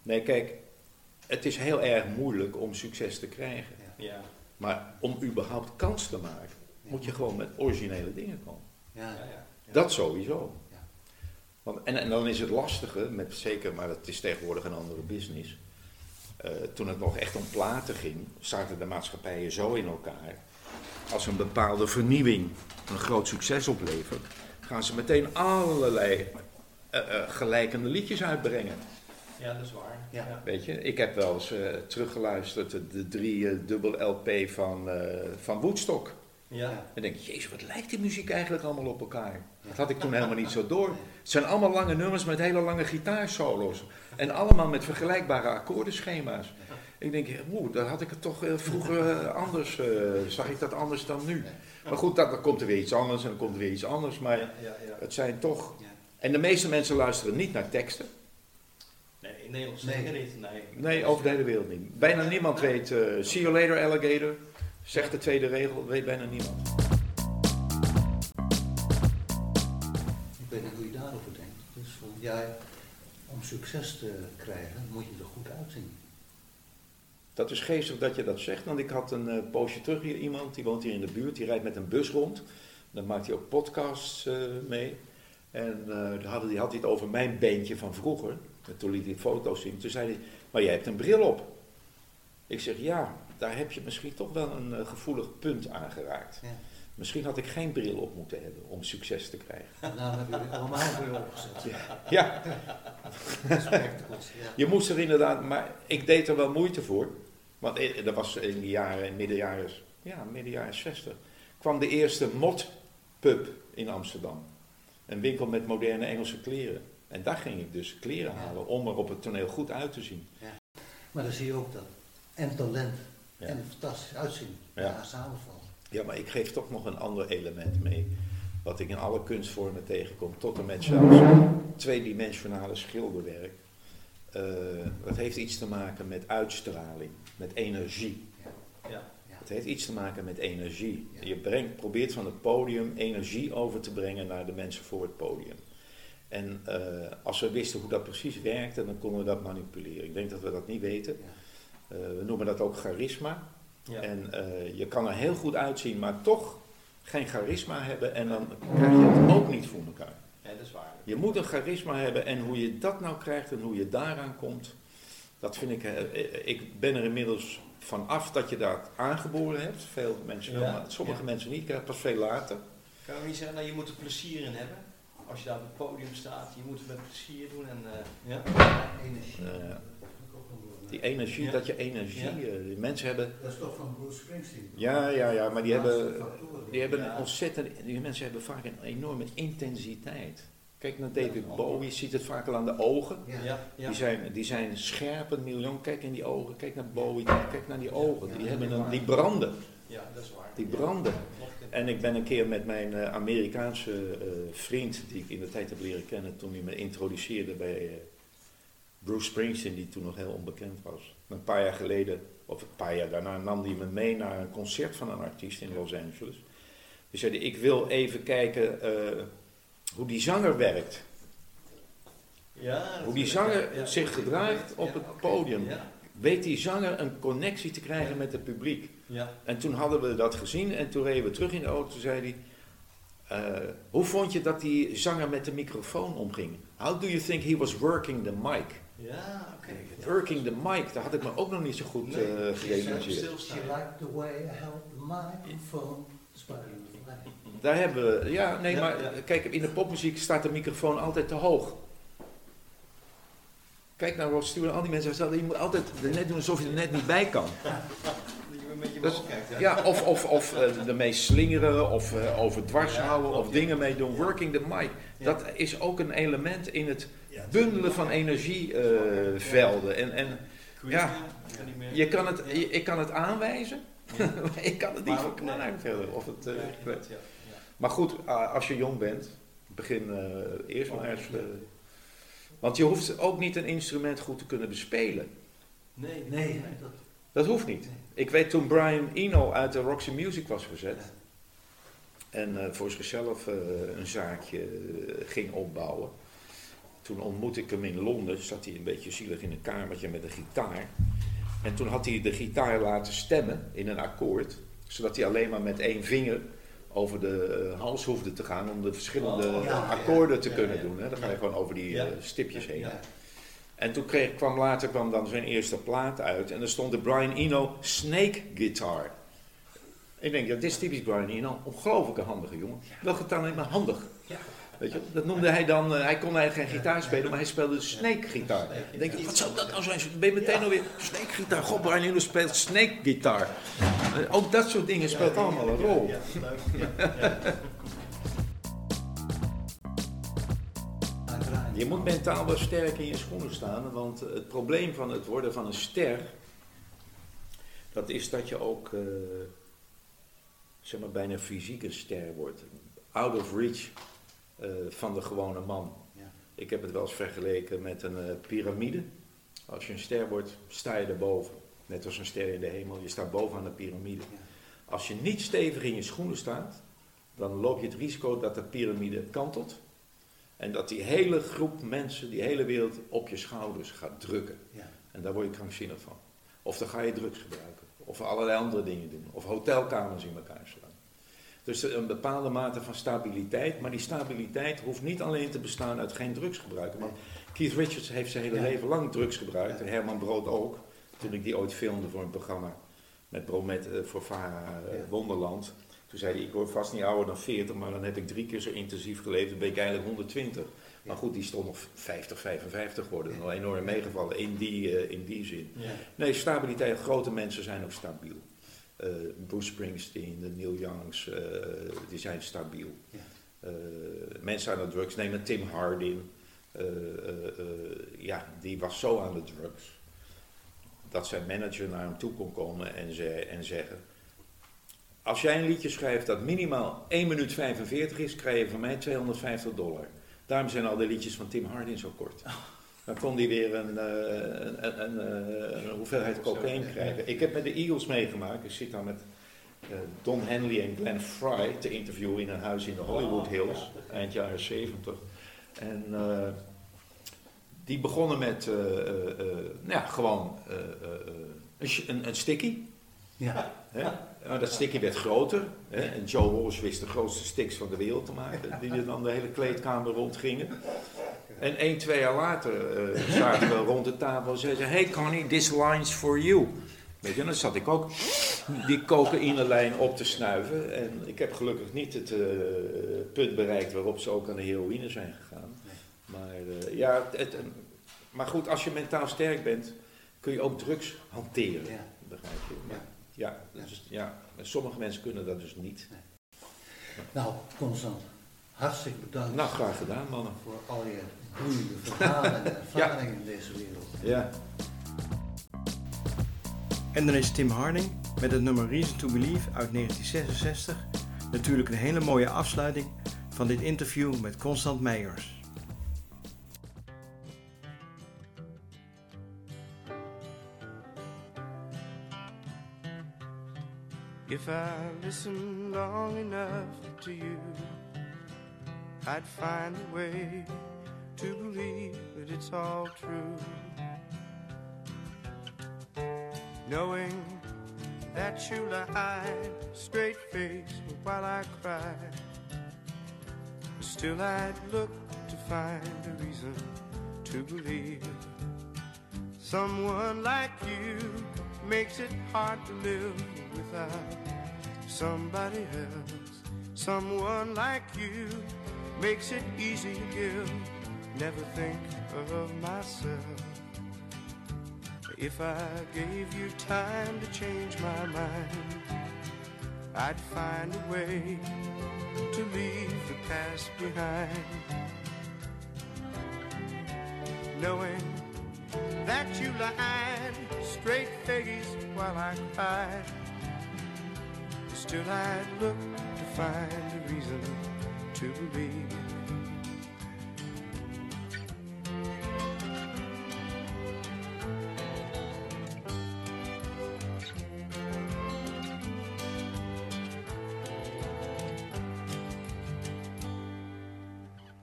Nee, kijk, het is heel erg moeilijk om succes te krijgen. Ja. Maar om überhaupt kans te maken, moet je gewoon met originele dingen komen. Ja, Ja, ja. Dat sowieso. Ja. Want, en, en dan is het lastige, met, zeker, maar het is tegenwoordig een andere business. Eh, toen het nog echt om platen ging, zaten de maatschappijen zo in elkaar. Als een bepaalde vernieuwing een groot succes oplevert, gaan ze meteen allerlei eh, eh, gelijkende liedjes uitbrengen. Ja, dat is waar. Ja. Weet je, ik heb wel eens eh, teruggeluisterd, de, de drie eh, dubbel LP van, eh, van Woodstock. Ja. En denk je, jezus, wat lijkt die muziek eigenlijk allemaal op elkaar? Dat had ik toen helemaal niet zo door. Het zijn allemaal lange nummers met hele lange gitaarsolo's. En allemaal met vergelijkbare akkoordenschema's. Ik denk, oeh, daar had ik het toch eh, vroeger eh, anders, eh, zag ik dat anders dan nu. Maar goed, dat, dan komt er weer iets anders en dan komt er weer iets anders. Maar Ja, ja, ja. het zijn toch... Ja. En de meeste mensen luisteren niet naar teksten. Nee, in Nederland Nee. zeker niet. Nee. Nee, over de hele wereld niet. Bijna niemand weet, eh, see you later alligator, zegt de tweede regel, weet bijna niemand. Ik weet niet hoe je daarover denkt. Dus van, ja, om succes te krijgen moet je er goed uitzien. Dat is geestig dat je dat zegt, want ik had een eh, poosje terug hier iemand, die woont hier in de buurt, die rijdt met een bus rond. Dan maakt hij ook podcasts eh, mee. En eh hij, had hij het over mijn beentje van vroeger. En toen liet hij foto's zien. Toen zei hij, maar jij hebt een bril op. Ik zeg, ja, daar heb je misschien toch wel een eh, gevoelig punt aangeraakt. Ja. Misschien had ik geen bril op moeten hebben om succes te krijgen. En daarom heb je er allemaal weer opgezet. Ja, *laughs* ja. Je moest er inderdaad, maar ik deed er wel moeite voor. Want eh, dat was in de jaren, midden jaren, ja, midden jaren 60, kwam de eerste Mot Pub in Amsterdam. Een winkel met moderne Engelse kleren. En daar ging ik dus kleren Ja. halen om er op het toneel goed uit te zien. Maar dan zie je ook dat en talent Ja. en fantastisch uitzien Ja. ja. samenvallen. Ja, maar ik geef toch nog een ander element mee. Wat ik in alle kunstvormen tegenkom, tot en met zelfs tweedimensionale schilderwerk. Eh, dat heeft iets te maken met uitstraling, met energie. Ja. Het heeft iets te maken met energie. Ja. Je brengt, probeert van het podium energie over te brengen naar de mensen voor het podium. En eh, als we wisten hoe dat precies werkte, dan konden we dat manipuleren. Ik denk dat we dat niet weten. Eh, we noemen dat ook charisma. Ja. En eh, je kan er heel goed uitzien, maar toch geen charisma hebben en dan krijg je het ook niet voor elkaar. ja, dat is waar. Je moet een charisma hebben en hoe je dat nou krijgt en hoe je daaraan komt, dat vind ik, ik ben er inmiddels van af dat je dat aangeboren hebt. Veel mensen wel, Ja. maar sommige mensen niet, ik krijg het pas veel later. Kan je niet zeggen, nou, je moet er plezier in hebben. Als je daar op het podium staat, je moet het met plezier doen. En, eh, ja. Energie. Eh. Die energie, Ja. dat je energie, Ja. eh, die mensen hebben, Dat is toch van Bruce Springsteen? ja, ja, ja, maar die hebben, die hebben een ontzettend, die mensen hebben vaak een enorme intensiteit. Kijk naar David Bowie, je ziet het vaak al aan de ogen. Ja. Ja. Ja. Die zijn, die zijn scherp, een miljoen. Kijk in die ogen, kijk naar Bowie, kijk naar die ogen. Die, Ja, hebben een, die branden, Ja, dat is waar. die branden. En ik ben een keer met mijn eh, Amerikaanse eh, vriend, die ik in de tijd heb leren kennen toen hij me introduceerde bij eh, Bruce Springsteen, die toen nog heel onbekend was. Een paar jaar geleden, of een paar jaar daarna, nam hij me mee naar een concert van een artiest in Los Angeles. Dus zei ik wil even kijken hoe die zanger werkt. Ja, Hoe die zanger ja, zich gedraagt op het podium. Weet die zanger een connectie te krijgen met het publiek? Ja. En toen hadden we dat gezien en toen reden we terug in de auto. Toen zei hij, eh, hoe vond je dat die zanger met de microfoon omging? How do you think he was working the mic? Ja, oké. Working the mic, daar had ik me ook nog niet zo goed Nee, eh precies, gerealiseerd. She liked the way I held the microphone. Daar hebben we, ja, nee, Ja, maar ja. kijk, in de popmuziek staat de microfoon altijd te hoog. Kijk naar Rod Stewart, al die mensen, zeggen, je moet altijd net doen alsof je er net niet bij kan. *laughs* Een beetje Dus- kijkt? Ja, of, of, of eh, ermee slingeren, of eh, over dwars Ja, houden, klopt, of ja. dingen mee doen. Working the mic. Dat is ook een element in het bundelen van energievelden. en, en Ja. je kan het, je- ik kan het aanwijzen, *laughs* maar ik kan het niet verklaren verder. Of het, eh. Maar goed, als je jong bent, begin eerst maar eens. want je hoeft ook niet een instrument goed te kunnen bespelen. Nee, Nee, dat, Dat hoeft niet. Ik weet toen Brian Eno uit de Roxy Music was gezet. En eh, voor zichzelf eh, een zaakje eh, ging opbouwen. toen ontmoette ik hem in Londen, zat hij een beetje zielig in een kamertje met een gitaar. En toen had hij de gitaar laten stemmen in een akkoord, zodat hij alleen maar met één vinger over de hals hoefde te gaan om de verschillende Oh, ja, akkoorden ja, te kunnen doen. Hè. Dan ga je gewoon over die stipjes heen. En toen kreeg, kwam later kwam dan zijn eerste plaat uit en er stond de Brian Eno Snake Guitar. Ik denk, ja, dit is typisch Brian Eno. Ongelooflijke handige jongen. Welke taal alleen maar handig. Ja. Weet je, dat noemde hij dan, eh, hij kon eigenlijk geen gitaar spelen, maar hij speelde snake gitaar. Ik denk, wat zou dat nou zijn? Ben je meteen alweer snake gitaar? God, Brian Eno speelt snake gitaar. Eh, Ook dat soort dingen speelt allemaal een rol. Ja, leuk. *laughs* Je moet mentaal wel sterk in je schoenen staan, want het probleem van het worden van een ster, dat is dat je ook, eh, zeg maar, bijna fysiek een ster wordt. Out of reach eh, van de gewone man. Ja. Ik heb het wel eens vergeleken met een eh, piramide. Als je een ster wordt, sta je erboven. Net als een ster in de hemel, je staat bovenaan de piramide. Ja. Als je niet stevig in je schoenen staat, dan loop je het risico dat de piramide kantelt. En dat die hele groep mensen, die hele wereld op je schouders gaat drukken. Ja. En daar word je krankzinnig van. Of dan ga je drugs gebruiken. Of allerlei andere dingen doen. Of hotelkamers in elkaar slaan. Dus een bepaalde mate van stabiliteit. Maar die stabiliteit hoeft niet alleen te bestaan uit geen drugs gebruiken. Want Keith Richards heeft zijn hele Ja. leven lang drugs gebruikt. En Herman Brood ook. Toen ik die ooit filmde voor een programma met Bromet eh, voor VARA eh. Wonderland. Toen zei hij, ik word vast niet ouder dan 40, maar dan heb ik drie keer zo intensief geleefd. Dan ben ik eigenlijk 120. Maar goed, die stond nog 50, 55 geworden. Nog enorm meegevallen in die, eh, in die zin. Ja. Nee, stabiliteit. Grote mensen zijn ook stabiel. Eh, Bruce Springsteen, de Neil Youngs, eh, die zijn stabiel. Ja. Mensen aan de drugs nemen Tim Hardin. ja, die was zo aan de drugs. Dat zijn manager naar hem toe kon komen en, ze, en zeggen... Als jij een liedje schrijft dat minimaal 1 minuut 45 is, krijg je van mij 250 dollar. Daarom zijn al de liedjes van Tim Hardin zo kort. Dan kon hij weer een, eh, een, een, een, eh, een hoeveelheid cocaïne krijgen. Ik heb met de Eagles meegemaakt. Ik zit daar met eh, Don Henley en Glenn Fry te interviewen in een huis in de Hollywood Hills, eind jaren 70. En die begonnen met nou ja, gewoon een, een sticky. Ja. Hè? Maar dat sticky werd groter. Hè? En Joe Walsh wist de grootste sticks van de wereld te maken. Die er dan de hele kleedkamer rondgingen. En één, twee jaar later eh, zaten we rond de tafel en zeiden ze... Hey Connie, this line's for you. Weet je, en dan zat ik ook die cocaïnelijn op te snuiven. En ik heb gelukkig niet het eh, punt bereikt waarop ze ook aan de heroïne zijn gegaan. Maar, eh, ja, het, maar goed, als je mentaal sterk bent, kun je ook drugs hanteren. Ja. Begrijp je? Maar, ja, dus, ja, sommige mensen kunnen dat dus niet. Nou, Constant, hartstikke bedankt Nou, graag gedaan, mannen. voor al je boeiende verhalen en *laughs* ervaringen in deze wereld. Ja. En dan is Tim Harding met het nummer Reason to Believe uit 1966 natuurlijk een hele mooie afsluiting van dit interview met Constant Meijers. If I listened long enough to you, I'd find a way to believe that it's all true. Knowing that you lied straight faced while I cried, still I'd look to find a reason to believe. Someone like you makes it hard to live without somebody else. Someone like you makes it easy to give. Never think of myself. If I gave you time to change my mind, I'd find a way to leave the past behind. Knowing that you lied straight faced while I cried. Still, I'd look to find a reason to believe.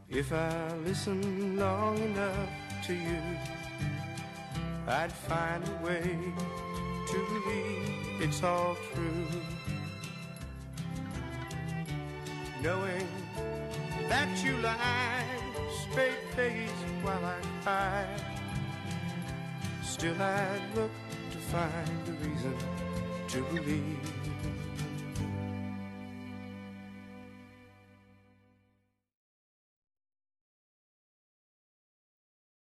If I listen long enough to you, I'd find a way to believe it's all true. Still I'd look to find a reason to believe.